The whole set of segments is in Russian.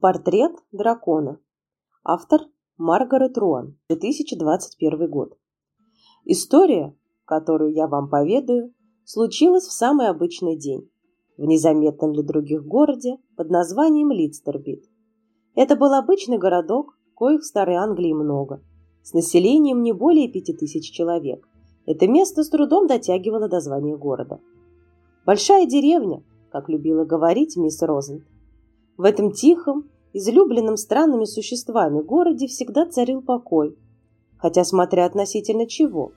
Портрет дракона. Автор Маргарет Руан, 2021 год. История, которую я вам поведаю, случилась в самый обычный день, в незаметном для других городе под названием Лидстербит. Это был обычный городок, коих в Старой Англии много, с населением не более пяти тысяч человек. Это место с трудом дотягивало до звания города. Большая деревня, как любила говорить мисс Розент, в этом тихом, излюбленном странными существами городе всегда царил покой. Хотя смотря относительно чего.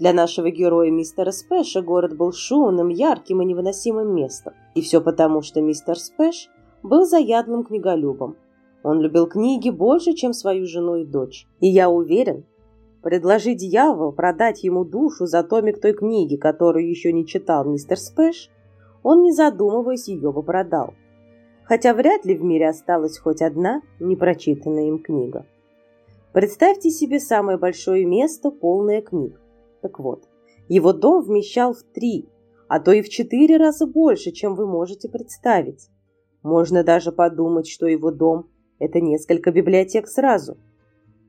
Для нашего героя мистера Спэша город был шумным, ярким и невыносимым местом. И все потому, что мистер Спэш был заядлым книголюбом. Он любил книги больше, чем свою жену и дочь. И я уверен, предложи дьявол продать ему душу за томик той книги, которую еще не читал мистер Спэш, он, не задумываясь, ее бы продал хотя вряд ли в мире осталась хоть одна непрочитанная им книга. Представьте себе самое большое место, полное книг. Так вот, его дом вмещал в три, а то и в четыре раза больше, чем вы можете представить. Можно даже подумать, что его дом – это несколько библиотек сразу.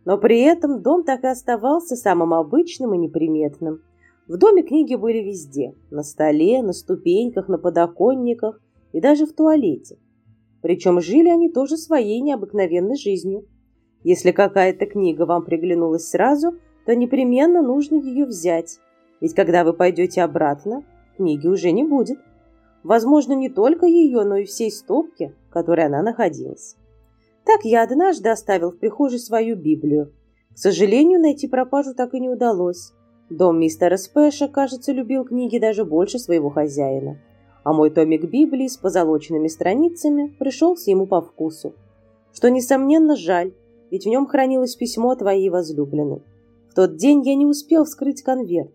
Но при этом дом так и оставался самым обычным и неприметным. В доме книги были везде – на столе, на ступеньках, на подоконниках и даже в туалете. Причем жили они тоже своей необыкновенной жизнью. Если какая-то книга вам приглянулась сразу, то непременно нужно ее взять. Ведь когда вы пойдете обратно, книги уже не будет. Возможно, не только ее, но и всей стопки, в которой она находилась. Так я однажды оставил в прихожей свою Библию. К сожалению, найти пропажу так и не удалось. Дом мистера Спэша, кажется, любил книги даже больше своего хозяина а мой томик Библии с позолоченными страницами пришелся ему по вкусу. Что, несомненно, жаль, ведь в нем хранилось письмо твоей возлюбленной. В тот день я не успел вскрыть конверт,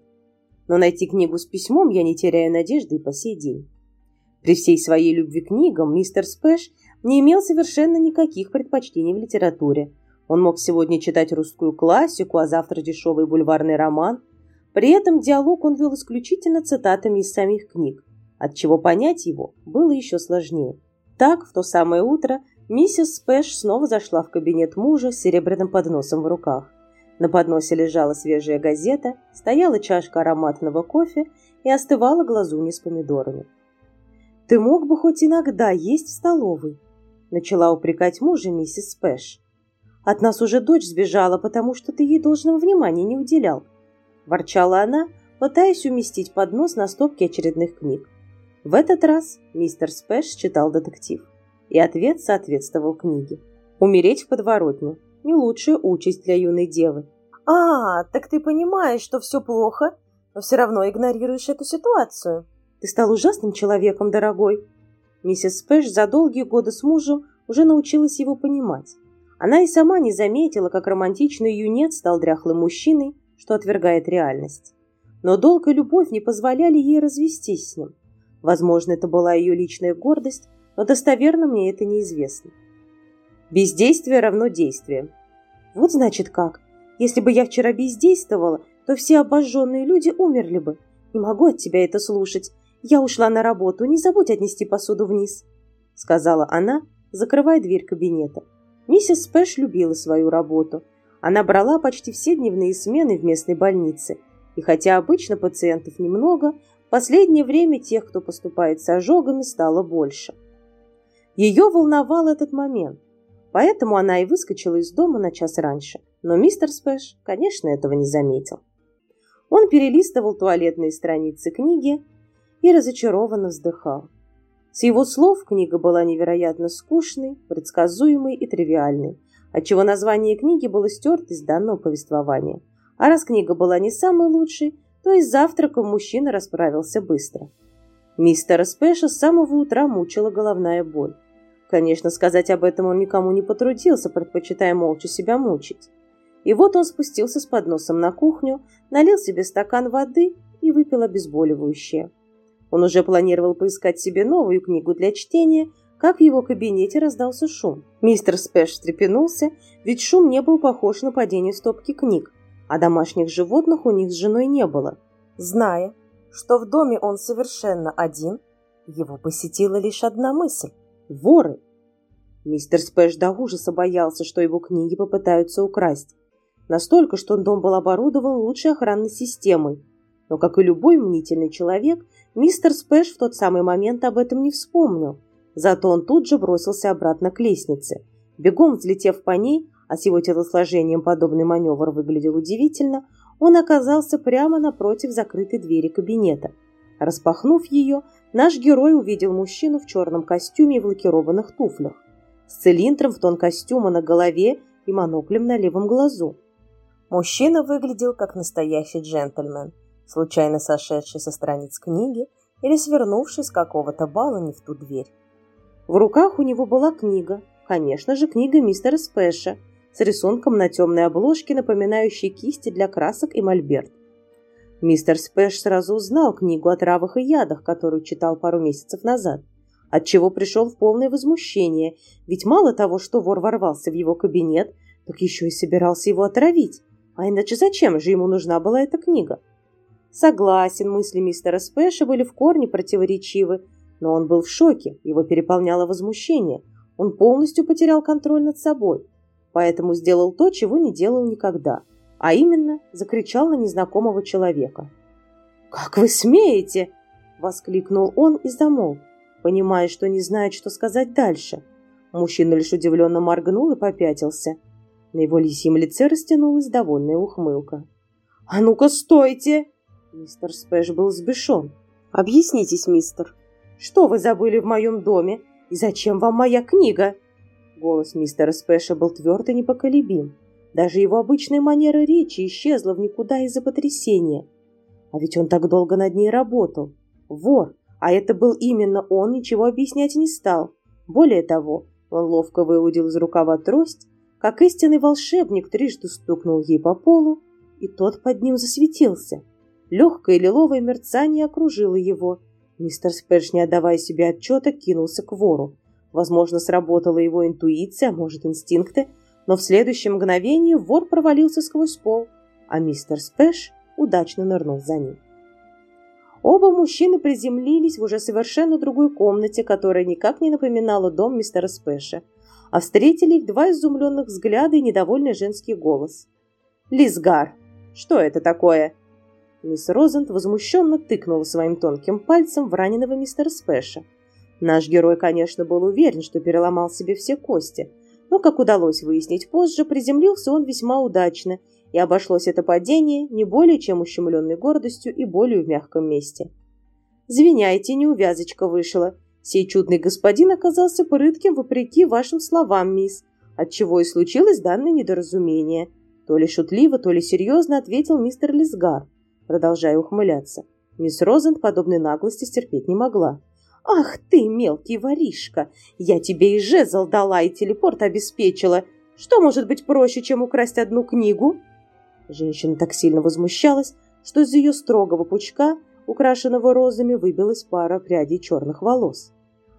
но найти книгу с письмом я не теряю надежды и по сей день. При всей своей любви к книгам мистер Спэш не имел совершенно никаких предпочтений в литературе. Он мог сегодня читать русскую классику, а завтра дешевый бульварный роман. При этом диалог он вел исключительно цитатами из самих книг отчего понять его было еще сложнее. Так, в то самое утро, миссис Спэш снова зашла в кабинет мужа с серебряным подносом в руках. На подносе лежала свежая газета, стояла чашка ароматного кофе и остывала глазунья с помидорами. «Ты мог бы хоть иногда есть в столовой», – начала упрекать мужа миссис Спэш. «От нас уже дочь сбежала, потому что ты ей должного внимания не уделял», – ворчала она, пытаясь уместить поднос на стопке очередных книг. В этот раз мистер Спэш читал детектив, и ответ соответствовал книге. «Умереть в подворотне – не лучшая участь для юной девы». «А, так ты понимаешь, что все плохо, но все равно игнорируешь эту ситуацию». «Ты стал ужасным человеком, дорогой». Миссис Спэш за долгие годы с мужем уже научилась его понимать. Она и сама не заметила, как романтичный юнец стал дряхлым мужчиной, что отвергает реальность. Но долг и любовь не позволяли ей развестись с ним. Возможно, это была ее личная гордость, но достоверно мне это неизвестно. Бездействие равно действие. Вот значит как. Если бы я вчера бездействовала, то все обожженные люди умерли бы. Не могу от тебя это слушать. Я ушла на работу, не забудь отнести посуду вниз», — сказала она, закрывая дверь кабинета. Миссис Спэш любила свою работу. Она брала почти все дневные смены в местной больнице. И хотя обычно пациентов немного, последнее время тех, кто поступает с ожогами, стало больше. Ее волновал этот момент, поэтому она и выскочила из дома на час раньше. Но мистер Спэш, конечно, этого не заметил. Он перелистывал туалетные страницы книги и разочарованно вздыхал. С его слов книга была невероятно скучной, предсказуемой и тривиальной, отчего название книги было стерто из данного повествования. А раз книга была не самой лучшей, то с завтраком мужчина расправился быстро. Мистера Спэша с самого утра мучила головная боль. Конечно, сказать об этом он никому не потрудился, предпочитая молча себя мучить. И вот он спустился с подносом на кухню, налил себе стакан воды и выпил обезболивающее. Он уже планировал поискать себе новую книгу для чтения, как в его кабинете раздался шум. Мистер Спэш встрепенулся, ведь шум не был похож на падение стопки книг а домашних животных у них с женой не было. Зная, что в доме он совершенно один, его посетила лишь одна мысль – воры. Мистер Спэш до ужаса боялся, что его книги попытаются украсть. Настолько, что дом был оборудован лучшей охранной системой. Но, как и любой мнительный человек, мистер Спэш в тот самый момент об этом не вспомнил. Зато он тут же бросился обратно к лестнице. Бегом взлетев по ней, а с его телосложением подобный маневр выглядел удивительно, он оказался прямо напротив закрытой двери кабинета. Распахнув ее, наш герой увидел мужчину в черном костюме и в лакированных туфлях, с цилиндром в тон костюма на голове и моноклем на левом глазу. Мужчина выглядел как настоящий джентльмен, случайно сошедший со страниц книги или свернувший с какого-то бала не в ту дверь. В руках у него была книга, конечно же, книга мистера Спэша – с рисунком на темной обложке, напоминающей кисти для красок и мольберт. Мистер Спэш сразу узнал книгу о травах и ядах, которую читал пару месяцев назад, отчего пришел в полное возмущение, ведь мало того, что вор ворвался в его кабинет, так еще и собирался его отравить. А иначе зачем же ему нужна была эта книга? Согласен, мысли мистера Спэша были в корне противоречивы, но он был в шоке, его переполняло возмущение. Он полностью потерял контроль над собой поэтому сделал то, чего не делал никогда, а именно закричал на незнакомого человека. «Как вы смеете!» – воскликнул он и замолк, понимая, что не знает, что сказать дальше. Мужчина лишь удивленно моргнул и попятился. На его лисьем лице растянулась довольная ухмылка. «А ну-ка, стойте!» Мистер Спэш был сбешен. «Объяснитесь, мистер, что вы забыли в моем доме и зачем вам моя книга?» Голос мистера Спэша был тверд и непоколебим. Даже его обычная манера речи исчезла в никуда из-за потрясения. А ведь он так долго над ней работал. Вор, а это был именно он, ничего объяснять не стал. Более того, он ловко выудил из рукава трость, как истинный волшебник трижды стукнул ей по полу, и тот под ним засветился. Легкое лиловое мерцание окружило его. Мистер Спэш, не отдавая себе отчета, кинулся к вору. Возможно, сработала его интуиция, а может, инстинкты, но в следующем мгновении вор провалился сквозь пол, а мистер Спэш удачно нырнул за ним. Оба мужчины приземлились в уже совершенно другой комнате, которая никак не напоминала дом мистера Спэша, а встретили их два изумленных взгляда и недовольный женский голос. «Лизгар! Что это такое?» Мисс Розент возмущенно тыкнула своим тонким пальцем в раненого мистера Спэша. Наш герой, конечно, был уверен, что переломал себе все кости, но, как удалось выяснить позже, приземлился он весьма удачно, и обошлось это падение не более чем ущемленной гордостью и болью в мягком месте. «Звиняйте, неувязочка вышла. Сей чудный господин оказался прытким вопреки вашим словам, мисс, отчего и случилось данное недоразумение». То ли шутливо, то ли серьезно ответил мистер Лисгар, продолжая ухмыляться. Мисс Розент подобной наглости стерпеть не могла. «Ах ты, мелкий воришка! Я тебе и жезл дала, и телепорт обеспечила. Что может быть проще, чем украсть одну книгу?» Женщина так сильно возмущалась, что из ее строгого пучка, украшенного розами, выбилась пара прядей черных волос.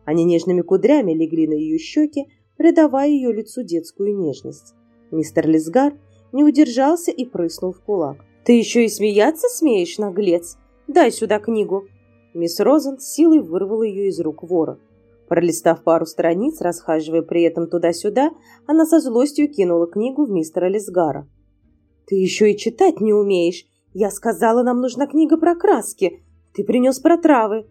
Они нежными кудрями легли на ее щеки, придавая ее лицу детскую нежность. Мистер Лисгар не удержался и прыснул в кулак. «Ты еще и смеяться смеешь, наглец? Дай сюда книгу!» Мисс Розен силой вырвала ее из рук вора. Пролистав пару страниц, расхаживая при этом туда-сюда, она со злостью кинула книгу в мистера Лесгара. «Ты еще и читать не умеешь! Я сказала, нам нужна книга про краски! Ты принес про травы!»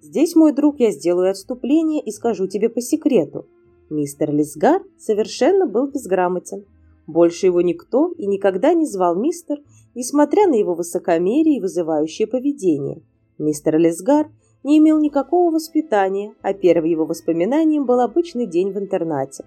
«Здесь, мой друг, я сделаю отступление и скажу тебе по секрету. Мистер Лесгар совершенно был безграмотен. Больше его никто и никогда не звал мистер, несмотря на его высокомерие и вызывающее поведение. Мистер Лесгар не имел никакого воспитания, а первым его воспоминанием был обычный день в интернате.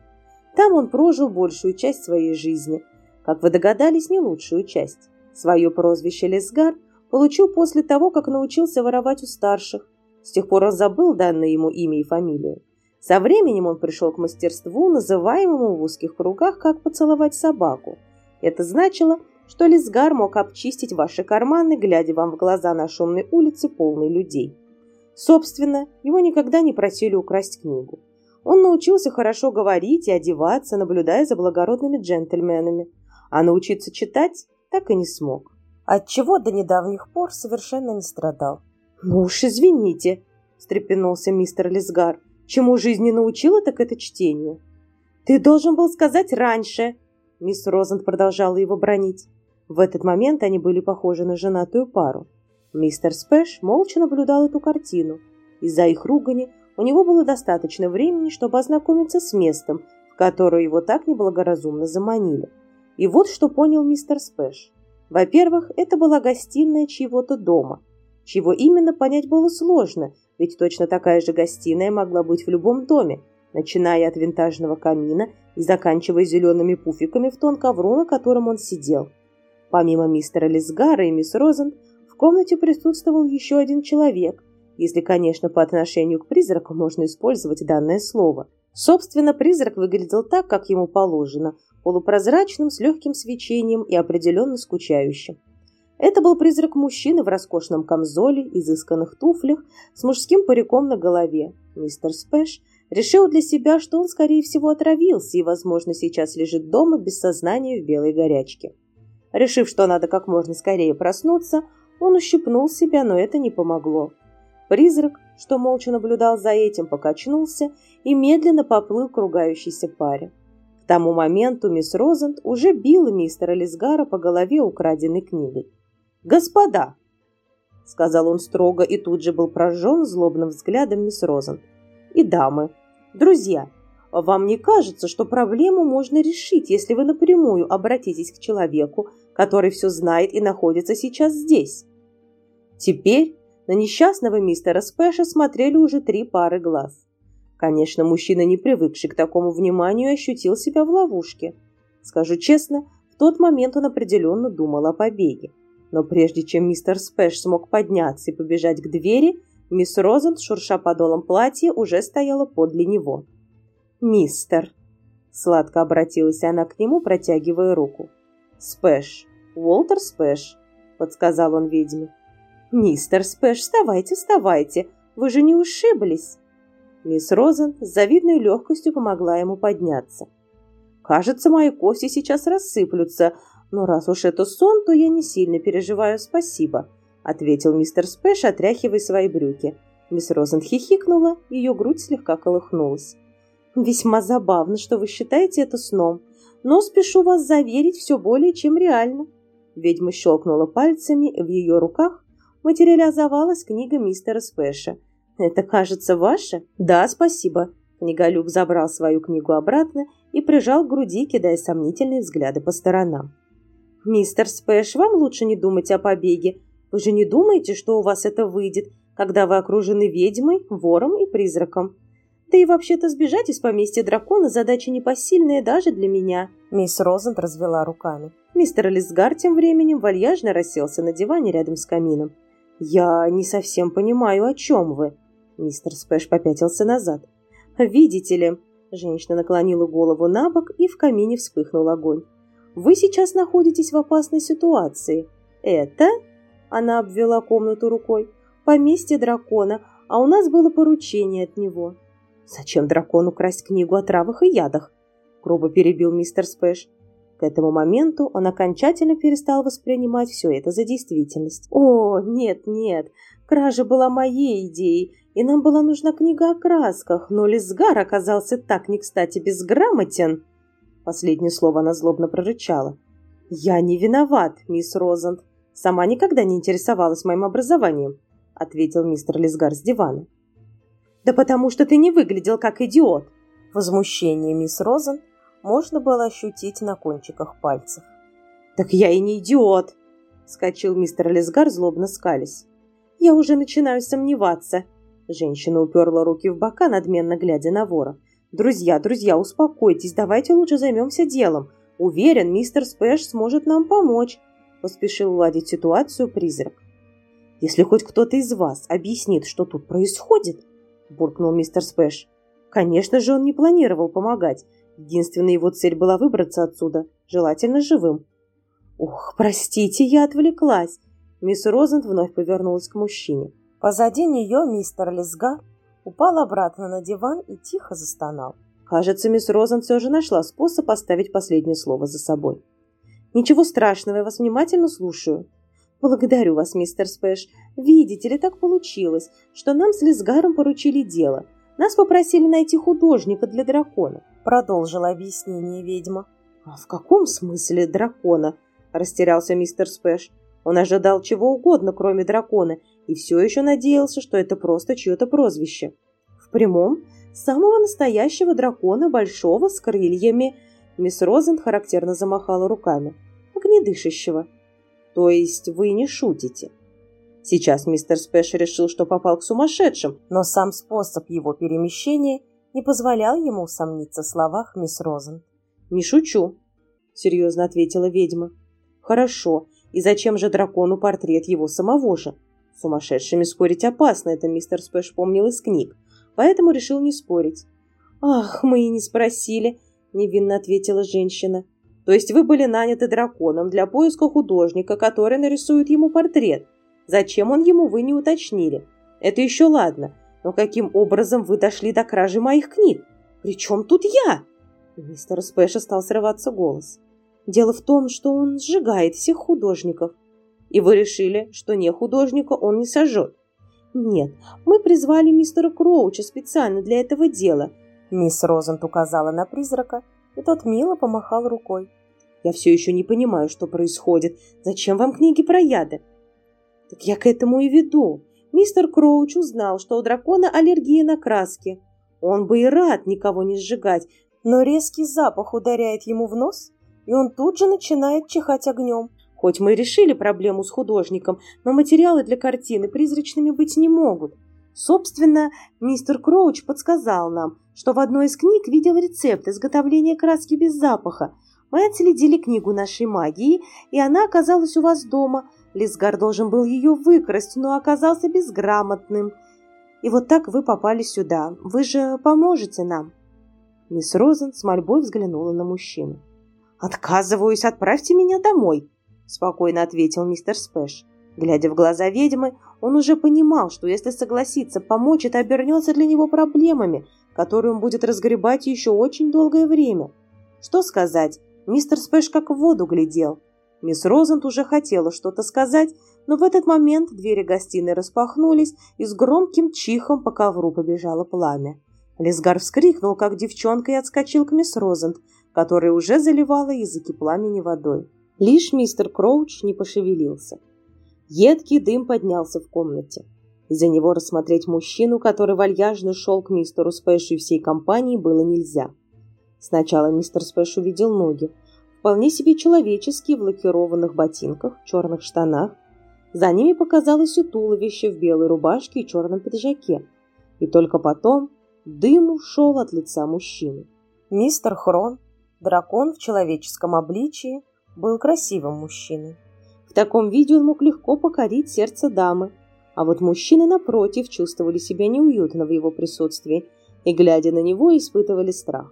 Там он прожил большую часть своей жизни. Как вы догадались, не лучшую часть. Свое прозвище Лесгар получил после того, как научился воровать у старших. С тех пор он забыл данное ему имя и фамилию. Со временем он пришел к мастерству, называемому в узких кругах как поцеловать собаку. Это значило, что Лисгар мог обчистить ваши карманы, глядя вам в глаза на шумной улице, полной людей. Собственно, его никогда не просили украсть книгу. Он научился хорошо говорить и одеваться, наблюдая за благородными джентльменами, а научиться читать так и не смог. Отчего до недавних пор совершенно не страдал. «Ну уж извините», – встрепенулся мистер Лисгар. Чему жизнь не научила, так это чтению. «Ты должен был сказать раньше!» Мисс Розент продолжала его бронить. В этот момент они были похожи на женатую пару. Мистер Спэш молча наблюдал эту картину. Из-за их ругани у него было достаточно времени, чтобы ознакомиться с местом, в которое его так неблагоразумно заманили. И вот что понял мистер Спэш. Во-первых, это была гостиная чьего-то дома. Чего именно понять было сложно, ведь точно такая же гостиная могла быть в любом доме, начиная от винтажного камина и заканчивая зелеными пуфиками в тон ковру, на котором он сидел. Помимо мистера Лисгара и мисс Розен, в комнате присутствовал еще один человек, если, конечно, по отношению к призраку можно использовать данное слово. Собственно, призрак выглядел так, как ему положено, полупрозрачным, с легким свечением и определенно скучающим. Это был призрак мужчины в роскошном камзоле, изысканных туфлях, с мужским париком на голове. Мистер Спэш решил для себя, что он, скорее всего, отравился и, возможно, сейчас лежит дома без сознания в белой горячке. Решив, что надо как можно скорее проснуться, он ущипнул себя, но это не помогло. Призрак, что молча наблюдал за этим, покачнулся и медленно поплыл к ругающейся паре. К тому моменту мисс Розент уже била мистера Лисгара по голове украденной книгой. «Господа!» — сказал он строго и тут же был прожжен злобным взглядом мисс Розент. «И дамы, друзья, вам не кажется, что проблему можно решить, если вы напрямую обратитесь к человеку, который все знает и находится сейчас здесь? Теперь на несчастного мистера Спэша смотрели уже три пары глаз. Конечно, мужчина, не привыкший к такому вниманию, ощутил себя в ловушке. Скажу честно, в тот момент он определенно думал о побеге. Но прежде чем мистер Спэш смог подняться и побежать к двери, мисс Розент, шурша подолом платья, уже стояла подле него. «Мистер!» Сладко обратилась она к нему, протягивая руку. «Спэш! Уолтер Спэш!» подсказал он ведьме. «Мистер Спэш, вставайте, вставайте! Вы же не ушиблись!» Мисс Розен с завидной легкостью помогла ему подняться. «Кажется, мои кости сейчас рассыплются, но раз уж это сон, то я не сильно переживаю, спасибо», ответил мистер Спэш, отряхивая свои брюки. Мисс Розен хихикнула, ее грудь слегка колыхнулась. Весьма забавно, что вы считаете это сном, но спешу вас заверить, все более чем реально. Ведьма щелкнула пальцами, в ее руках материализовалась книга мистера Спэша. «Это, кажется, ваша?» «Да, спасибо». Книголюб забрал свою книгу обратно и прижал к груди, кидая сомнительные взгляды по сторонам. «Мистер Спэш, вам лучше не думать о побеге. Вы же не думаете, что у вас это выйдет, когда вы окружены ведьмой, вором и призраком?» Да и вообще-то сбежать из поместья дракона задача непосильная даже для меня. Мисс Розент развела руками. Мистер Лисгар тем временем вальяжно расселся на диване рядом с камином. «Я не совсем понимаю, о чем вы?» Мистер Спэш попятился назад. «Видите ли...» Женщина наклонила голову на бок, и в камине вспыхнул огонь. «Вы сейчас находитесь в опасной ситуации. Это...» Она обвела комнату рукой. «Поместье дракона, а у нас было поручение от него. «Зачем дракону красть книгу о травах и ядах?» – грубо перебил мистер Спэш. К этому моменту он окончательно перестал воспринимать все это за действительность. «О, нет, нет, кража была моей идеей, и нам была нужна книга о красках, но Лизгар оказался так не кстати безграмотен!» Последнее слово она злобно прорычала. «Я не виноват, мисс Розанд. Сама никогда не интересовалась моим образованием», ответил мистер Лизгар с дивана. Да потому что ты не выглядел как идиот. Возмущение мисс Розен можно было ощутить на кончиках пальцев. Так я и не идиот, вскочил мистер Лесгар, злобно скались. Я уже начинаю сомневаться. Женщина уперла руки в бока, надменно глядя на вора. «Друзья, друзья, успокойтесь, давайте лучше займемся делом. Уверен, мистер Спэш сможет нам помочь», – поспешил уладить ситуацию призрак. «Если хоть кто-то из вас объяснит, что тут происходит, буркнул мистер Спэш. Конечно же, он не планировал помогать. Единственная его цель была выбраться отсюда, желательно живым. «Ух, простите, я отвлеклась!» Мисс Розент вновь повернулась к мужчине. Позади нее мистер Лесгар упал обратно на диван и тихо застонал. Кажется, мисс Розент все же нашла способ оставить последнее слово за собой. «Ничего страшного, я вас внимательно слушаю», «Благодарю вас, мистер Спэш. Видите ли, так получилось, что нам с Лисгаром поручили дело. Нас попросили найти художника для дракона», — продолжила объяснение ведьма. «А в каком смысле дракона?» — растерялся мистер Спэш. Он ожидал чего угодно, кроме дракона, и все еще надеялся, что это просто чье-то прозвище. В прямом, самого настоящего дракона, большого, с крыльями. Мисс Розент характерно замахала руками. Огнедышащего. То есть вы не шутите? Сейчас мистер Спэш решил, что попал к сумасшедшим, но сам способ его перемещения не позволял ему усомниться в словах мисс Розен. «Не шучу», — серьезно ответила ведьма. «Хорошо, и зачем же дракону портрет его самого же? Сумасшедшими спорить опасно, это мистер Спэш помнил из книг, поэтому решил не спорить. «Ах, мы и не спросили», — невинно ответила женщина. «То есть вы были наняты драконом для поиска художника, который нарисует ему портрет? Зачем он ему, вы не уточнили. Это еще ладно, но каким образом вы дошли до кражи моих книг? Причем тут я?» Мистер Спэша стал срываться голос. Дело в том, что он сжигает всех художников. И вы решили, что не художника он не сожжет. Нет, мы призвали мистера Кроуча специально для этого дела. Мисс Розент указала на призрака, и тот мило помахал рукой. Я все еще не понимаю, что происходит. Зачем вам книги про яды? Так я к этому и веду. Мистер Кроуч узнал, что у дракона аллергия на краски. Он бы и рад никого не сжигать, но резкий запах ударяет ему в нос, и он тут же начинает чихать огнем. Хоть мы и решили проблему с художником, но материалы для картины призрачными быть не могут. Собственно, мистер Кроуч подсказал нам, что в одной из книг видел рецепт изготовления краски без запаха. Мы отследили книгу нашей магии, и она оказалась у вас дома. Лисгар должен был ее выкрасть, но оказался безграмотным. И вот так вы попали сюда. Вы же поможете нам?» Мисс Розен с мольбой взглянула на мужчину. «Отказываюсь, отправьте меня домой», – спокойно ответил мистер Спэш. Глядя в глаза ведьмы, он уже понимал, что если согласится помочь, это обернется для него проблемами, которые он будет разгребать еще очень долгое время. Что сказать, мистер Спэш как в воду глядел. Мисс Розент уже хотела что-то сказать, но в этот момент двери гостиной распахнулись, и с громким чихом по ковру побежало пламя. Лесгар вскрикнул, как девчонка, и отскочил к мисс Розент, которая уже заливала языки пламени водой. Лишь мистер Кроуч не пошевелился. Едкий дым поднялся в комнате. Из-за него рассмотреть мужчину, который вальяжно шел к мистеру Спэшу и всей компании, было нельзя. Сначала мистер Спэш увидел ноги, вполне себе человеческие в лакированных ботинках, черных штанах. За ними показалось и туловище в белой рубашке и черном пиджаке. И только потом дым ушел от лица мужчины. Мистер Хрон Дракон в человеческом обличии был красивым мужчиной. В таком виде он мог легко покорить сердце дамы, а вот мужчины, напротив, чувствовали себя неуютно в его присутствии и, глядя на него, испытывали страх.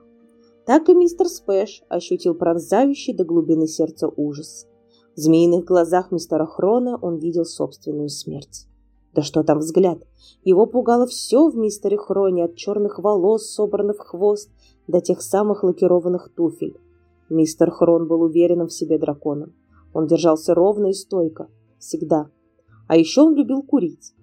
Так и мистер Спэш ощутил пронзающий до глубины сердца ужас. В змеиных глазах мистера Хрона он видел собственную смерть. Да что там взгляд? Его пугало все в мистере Хроне, от черных волос, собранных в хвост, до тех самых лакированных туфель. Мистер Хрон был уверенным в себе драконом. Он держался ровно и стойко. Всегда. А еще он любил курить.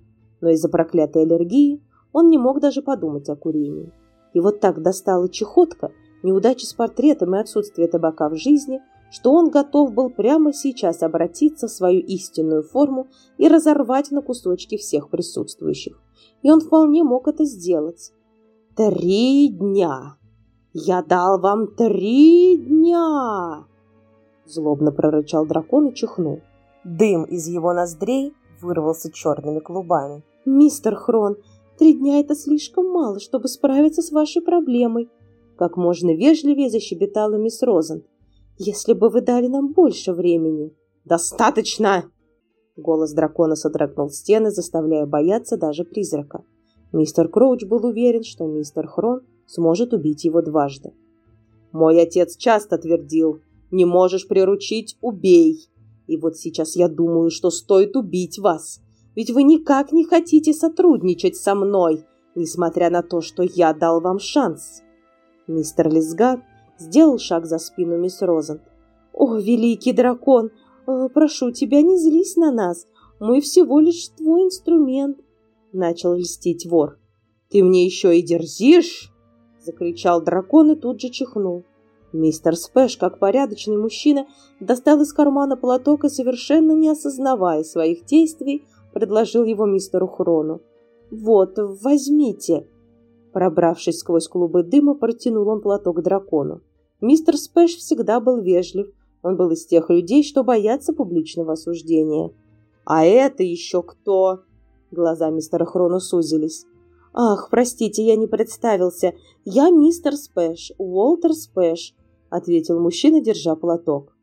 Но из-за проклятой аллергии он не мог даже подумать о курении. И вот так достала чехотка, неудачи с портретом и отсутствие табака в жизни, что он готов был прямо сейчас обратиться в свою истинную форму и разорвать на кусочки всех присутствующих. И он вполне мог это сделать. Три дня! «Я дал вам три дня!» Злобно прорычал дракон и чихнул. Дым из его ноздрей вырвался черными клубами. «Мистер Хрон, три дня – это слишком мало, чтобы справиться с вашей проблемой!» Как можно вежливее защебетала мисс Розен. «Если бы вы дали нам больше времени!» «Достаточно!» Голос дракона содрогнул стены, заставляя бояться даже призрака. Мистер Кроуч был уверен, что мистер Хрон – сможет убить его дважды. Мой отец часто твердил, не можешь приручить – убей. И вот сейчас я думаю, что стоит убить вас, ведь вы никак не хотите сотрудничать со мной, несмотря на то, что я дал вам шанс. Мистер Лисгар сделал шаг за спину мисс Розен. «О, великий дракон, э, прошу тебя, не злись на нас, мы всего лишь твой инструмент», – начал льстить вор. Ты мне еще и дерзишь!» Закричал дракон и тут же чихнул. Мистер Спэш, как порядочный мужчина, достал из кармана платок и, совершенно не осознавая своих действий, предложил его мистеру Хрону. «Вот, возьмите!» Пробравшись сквозь клубы дыма, протянул он платок дракону. Мистер Спэш всегда был вежлив, он был из тех людей, что боятся публичного осуждения. «А это еще кто?» Глаза мистера Хрона сузились. «Ах, простите, я не представился. Я мистер Спэш, Уолтер Спэш», — ответил мужчина, держа платок.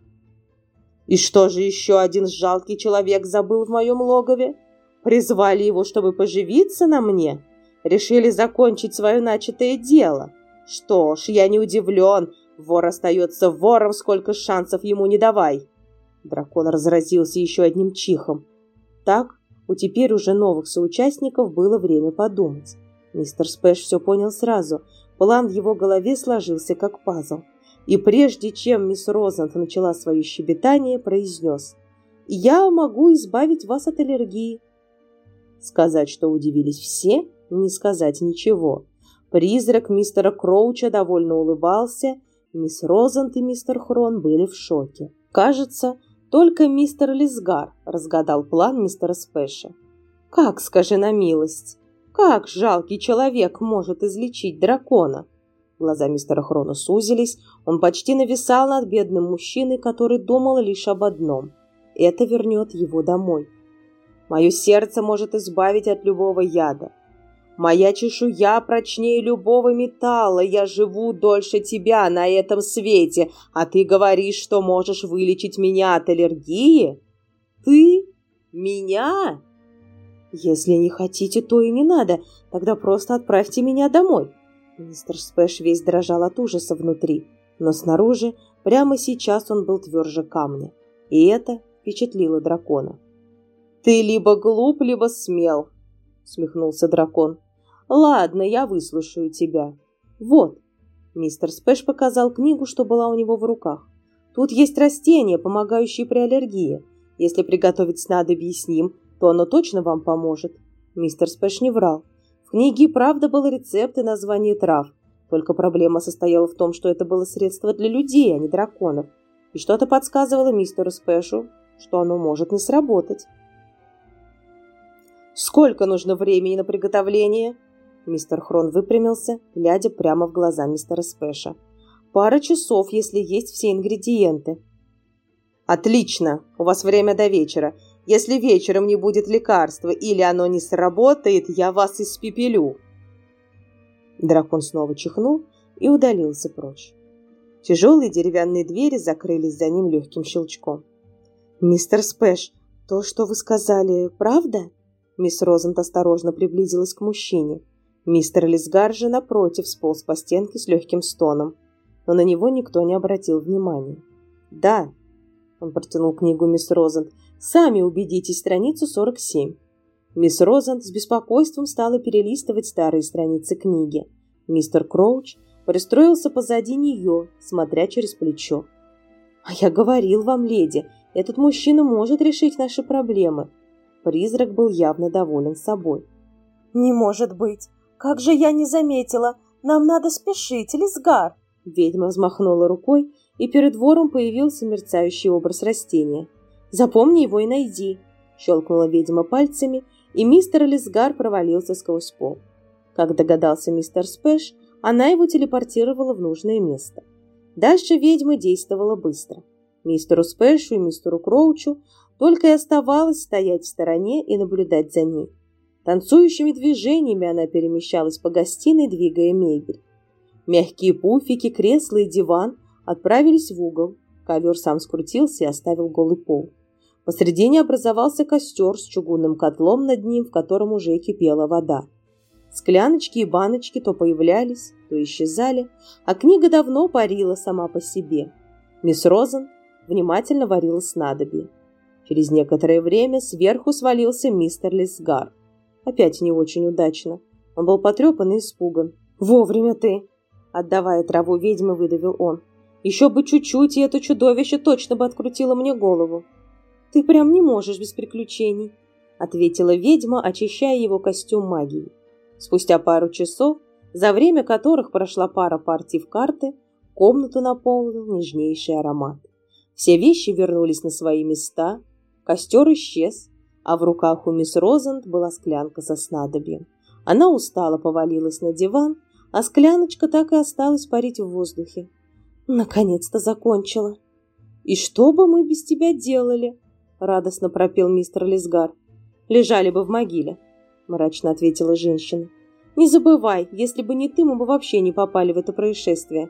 «И что же еще один жалкий человек забыл в моем логове? Призвали его, чтобы поживиться на мне? Решили закончить свое начатое дело? Что ж, я не удивлен, Вор остается вором, сколько шансов ему не давай. Дракон разразился еще одним чихом. Так, у теперь уже новых соучастников было время подумать. Мистер Спэш все понял сразу. План в его голове сложился как пазл. И прежде чем мисс Розант начала свое щебетание, произнес «Я могу избавить вас от аллергии». Сказать, что удивились все, не сказать ничего. Призрак мистера Кроуча довольно улыбался Мисс Розант и мистер Хрон были в шоке. Кажется, только мистер Лисгар разгадал план мистера Спэша. Как, скажи на милость, как жалкий человек может излечить дракона? Глаза мистера Хрона сузились, он почти нависал над бедным мужчиной, который думал лишь об одном. Это вернет его домой. Мое сердце может избавить от любого яда. Моя чешуя прочнее любого металла, я живу дольше тебя на этом свете, а ты говоришь, что можешь вылечить меня от аллергии? Ты? Меня? Если не хотите, то и не надо, тогда просто отправьте меня домой. Мистер Спэш весь дрожал от ужаса внутри, но снаружи прямо сейчас он был тверже камня, и это впечатлило дракона. «Ты либо глуп, либо смел», — смехнулся дракон. Ладно, я выслушаю тебя. Вот. Мистер Спэш показал книгу, что была у него в руках. Тут есть растения, помогающие при аллергии. Если приготовить снадобье с ним, то оно точно вам поможет. Мистер Спэш не врал. В книге правда был рецепт и название трав. Только проблема состояла в том, что это было средство для людей, а не драконов. И что-то подсказывало мистеру Спэшу, что оно может не сработать. «Сколько нужно времени на приготовление?» Мистер Хрон выпрямился, глядя прямо в глаза мистера Спэша. «Пара часов, если есть все ингредиенты». «Отлично! У вас время до вечера. Если вечером не будет лекарства или оно не сработает, я вас испепелю!» Дракон снова чихнул и удалился прочь. Тяжелые деревянные двери закрылись за ним легким щелчком. «Мистер Спэш, то, что вы сказали, правда?» Мисс Розент осторожно приблизилась к мужчине. Мистер Лисгар же, напротив, сполз по стенке с легким стоном, но на него никто не обратил внимания. «Да», — он протянул книгу мисс Розент, — «сами убедитесь, страницу 47». Мисс Розент с беспокойством стала перелистывать старые страницы книги. Мистер Кроуч пристроился позади нее, смотря через плечо. «А я говорил вам, леди, этот мужчина может решить наши проблемы». Призрак был явно доволен собой. «Не может быть! «Как же я не заметила! Нам надо спешить, Лисгар!» Ведьма взмахнула рукой, и перед вором появился мерцающий образ растения. «Запомни его и найди!» Щелкнула ведьма пальцами, и мистер Лисгар провалился сквозь пол. Как догадался мистер Спэш, она его телепортировала в нужное место. Дальше ведьма действовала быстро. Мистеру Спэшу и мистеру Кроучу только и оставалось стоять в стороне и наблюдать за ней. Танцующими движениями она перемещалась по гостиной, двигая мебель. Мягкие пуфики, кресла и диван отправились в угол. Ковер сам скрутился и оставил голый пол. Посредине образовался костер с чугунным котлом над ним, в котором уже кипела вода. Скляночки и баночки то появлялись, то исчезали, а книга давно парила сама по себе. Мисс Розен внимательно варила снадобье. Через некоторое время сверху свалился мистер Лисгар. Опять не очень удачно. Он был потрепан и испуган. «Вовремя ты!» Отдавая траву ведьмы, выдавил он. «Еще бы чуть-чуть, и это чудовище точно бы открутило мне голову». «Ты прям не можешь без приключений», — ответила ведьма, очищая его костюм магией. Спустя пару часов, за время которых прошла пара партий в карты, комнату наполнил нежнейший аромат. Все вещи вернулись на свои места, костер исчез, а в руках у мисс Розент была склянка со снадобьем. Она устало повалилась на диван, а скляночка так и осталась парить в воздухе. Наконец-то закончила. «И что бы мы без тебя делали?» — радостно пропел мистер Лесгар. «Лежали бы в могиле», — мрачно ответила женщина. «Не забывай, если бы не ты, мы бы вообще не попали в это происшествие».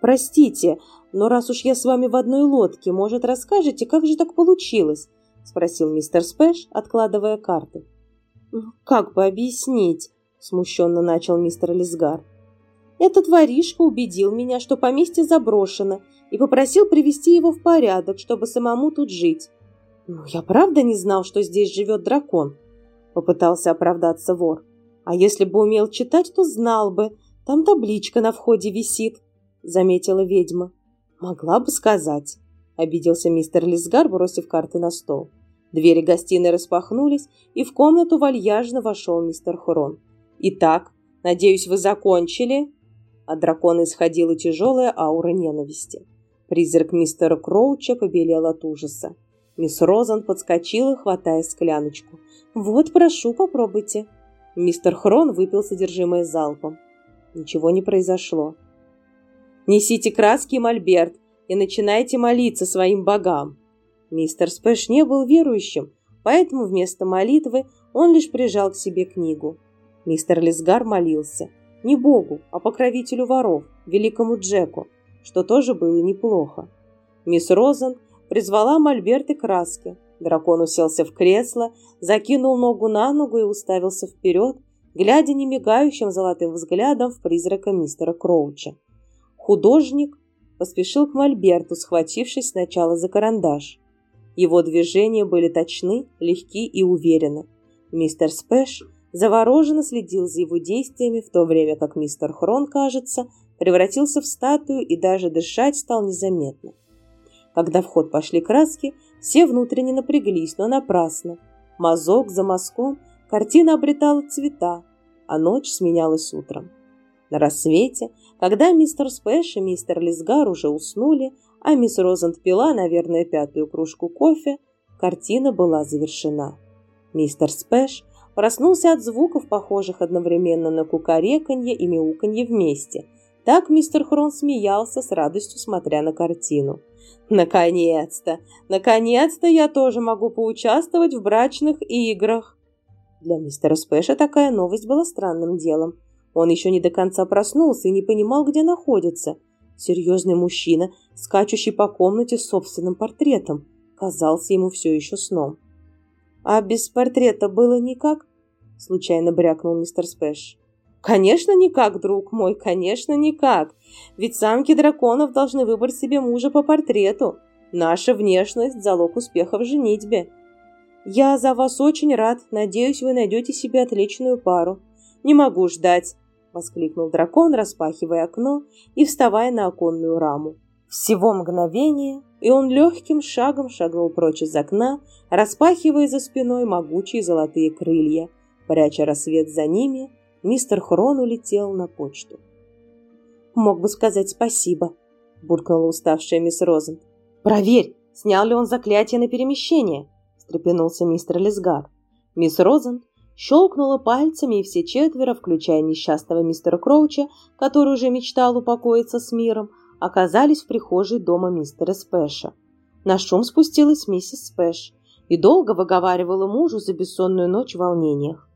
«Простите, но раз уж я с вами в одной лодке, может, расскажете, как же так получилось?» — спросил мистер Спэш, откладывая карты. «Как бы объяснить?» — смущенно начал мистер Лесгар. «Этот воришка убедил меня, что поместье заброшено, и попросил привести его в порядок, чтобы самому тут жить. «Ну, я правда не знал, что здесь живет дракон?» — попытался оправдаться вор. «А если бы умел читать, то знал бы. Там табличка на входе висит», — заметила ведьма. «Могла бы сказать», — обиделся мистер Лисгар, бросив карты на стол. Двери гостиной распахнулись, и в комнату вальяжно вошел мистер Хурон. «Итак, надеюсь, вы закончили?» От дракона исходила тяжелая аура ненависти. Призрак мистера Кроуча побелел от ужаса. Мисс Розан подскочила, хватая скляночку. «Вот, прошу, попробуйте». Мистер Хрон выпил содержимое залпом. Ничего не произошло. «Несите краски и мольберт и начинайте молиться своим богам». Мистер Спэш не был верующим, поэтому вместо молитвы он лишь прижал к себе книгу. Мистер Лисгар молился. Не богу, а покровителю воров, великому Джеку, что тоже было неплохо. Мисс Розен призвала мольберт и краски. Дракон уселся в кресло, закинул ногу на ногу и уставился вперед, глядя немигающим золотым взглядом в призрака мистера Кроуча. Художник поспешил к мольберту, схватившись сначала за карандаш. Его движения были точны, легки и уверены. Мистер Спэш завороженно следил за его действиями, в то время как мистер Хрон, кажется, превратился в статую и даже дышать стал незаметно. Когда в ход пошли краски, все внутренне напряглись, но напрасно. Мазок за мазком картина обретала цвета, а ночь сменялась утром. На рассвете, когда мистер Спэш и мистер Лисгар уже уснули, а мисс Розент пила, наверное, пятую кружку кофе, картина была завершена. Мистер Спэш проснулся от звуков, похожих одновременно на кукареканье и мяуканье вместе. Так мистер Хрон смеялся с радостью, смотря на картину. Наконец-то! Наконец-то я тоже могу поучаствовать в брачных играх. Для мистера Спэша такая новость была странным делом. Он еще не до конца проснулся и не понимал, где находится. Серьезный мужчина, скачущий по комнате с собственным портретом, казался ему все еще сном. «А без портрета было никак?» – случайно брякнул мистер Спэш. Конечно, никак, друг мой, конечно, никак. Ведь самки драконов должны выбрать себе мужа по портрету. Наша внешность – залог успеха в женитьбе. Я за вас очень рад. Надеюсь, вы найдете себе отличную пару. Не могу ждать, – воскликнул дракон, распахивая окно и вставая на оконную раму. Всего мгновение, и он легким шагом шагнул прочь из окна, распахивая за спиной могучие золотые крылья, пряча рассвет за ними – мистер Хрон улетел на почту. «Мог бы сказать спасибо», – буркнула уставшая мисс Розен. «Проверь, снял ли он заклятие на перемещение», – встрепенулся мистер Лесгар. Мисс Розен щелкнула пальцами, и все четверо, включая несчастного мистера Кроуча, который уже мечтал упокоиться с миром, оказались в прихожей дома мистера Спэша. На шум спустилась миссис Спэш и долго выговаривала мужу за бессонную ночь в волнениях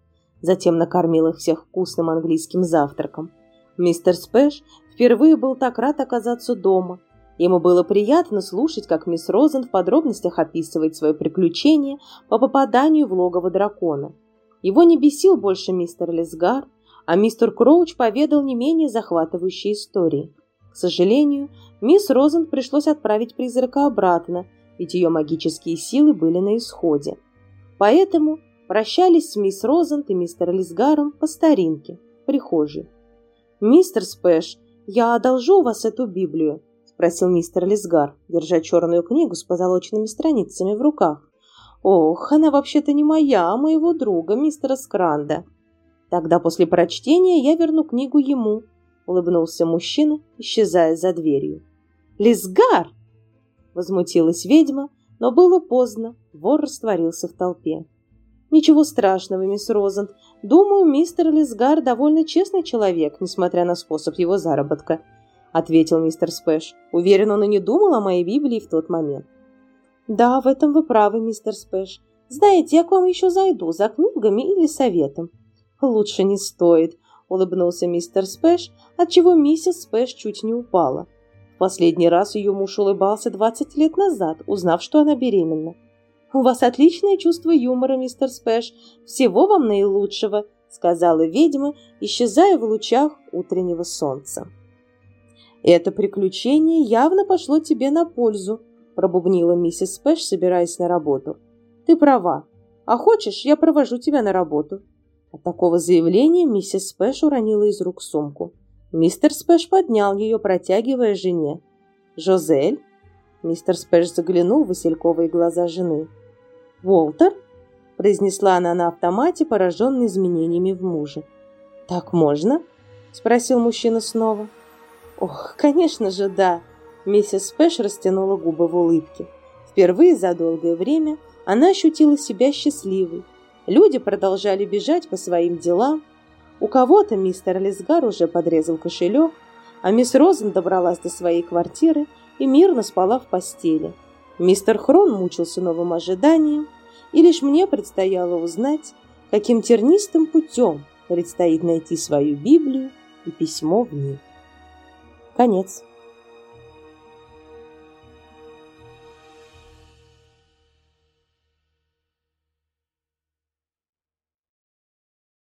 затем накормил их всех вкусным английским завтраком. Мистер Спэш впервые был так рад оказаться дома. Ему было приятно слушать, как мисс Розен в подробностях описывает свое приключение по попаданию в логово дракона. Его не бесил больше мистер Лесгар, а мистер Кроуч поведал не менее захватывающие истории. К сожалению, мисс Розен пришлось отправить призрака обратно, ведь ее магические силы были на исходе. Поэтому Прощались с мисс Розент и мистер Лисгаром по старинке, в прихожей. «Мистер Спэш, я одолжу у вас эту Библию?» – спросил мистер Лисгар, держа черную книгу с позолоченными страницами в руках. «Ох, она вообще-то не моя, а моего друга, мистера Скранда». Тогда после прочтения я верну книгу ему, улыбнулся мужчина, исчезая за дверью. Лисгар! Возмутилась ведьма, но было поздно, вор растворился в толпе. Ничего страшного, мисс Розент. Думаю, мистер Лисгар довольно честный человек, несмотря на способ его заработка, ответил мистер Спэш. Уверен, он и не думал о моей Библии в тот момент. Да, в этом вы правы, мистер Спэш. Знаете, я к вам еще зайду за книгами или советом. Лучше не стоит, улыбнулся мистер Спэш, отчего миссис Спэш чуть не упала. В последний раз ее муж улыбался 20 лет назад, узнав, что она беременна. «У вас отличное чувство юмора, мистер Спэш. Всего вам наилучшего», — сказала ведьма, исчезая в лучах утреннего солнца. «Это приключение явно пошло тебе на пользу», — пробубнила миссис Спэш, собираясь на работу. «Ты права. А хочешь, я провожу тебя на работу?» От такого заявления миссис Спэш уронила из рук сумку. Мистер Спэш поднял ее, протягивая жене. «Жозель?» Мистер Спэш заглянул в васильковые глаза жены. «Уолтер?» – произнесла она на автомате, пораженная изменениями в муже. «Так можно?» – спросил мужчина снова. «Ох, конечно же, да!» Миссис Пэш растянула губы в улыбке. Впервые за долгое время она ощутила себя счастливой. Люди продолжали бежать по своим делам. У кого-то мистер Лесгар уже подрезал кошелек, а мисс Розен добралась до своей квартиры и мирно спала в постели. Мистер Хрон мучился новым ожиданием, и лишь мне предстояло узнать, каким тернистым путем предстоит найти свою Библию и письмо в ней. Конец.